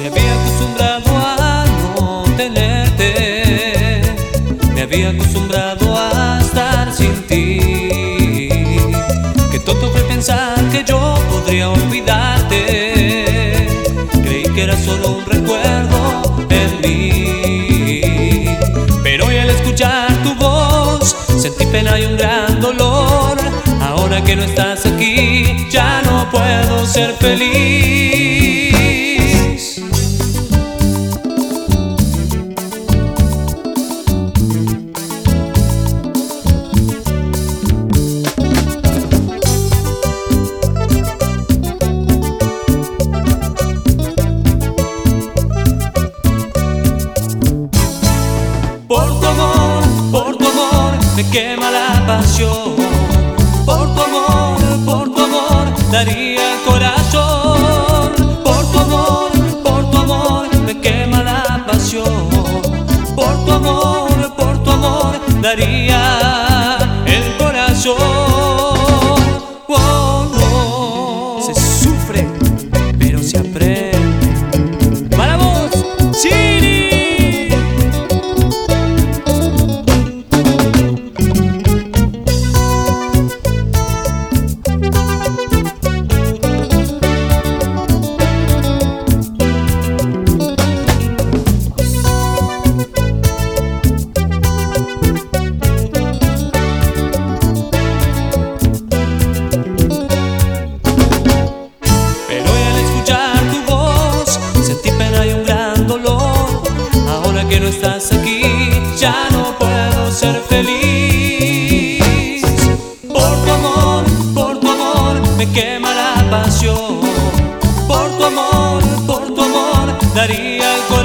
Me había acostumbrado a no tenerte, me había acostumbrado a estar sin ti. Que todo fue pensar que yo podría olvidarte. Creí que era solo un recuerdo en mí. Pero hoy al escuchar tu voz sentí pena y un gran dolor. Ahora que no estás aquí, ya no puedo ser feliz. Pasión. Por tu amor, por tu amor, daría corazón. Por tu amor, por tu amor, me quema la pasión. Por tu amor, por tu amor, daría estás aquí, ya no puedo ser feliz. Por tu amor, por tu amor, me quema la pasión. Por tu amor, por tu amor, daría el corazón.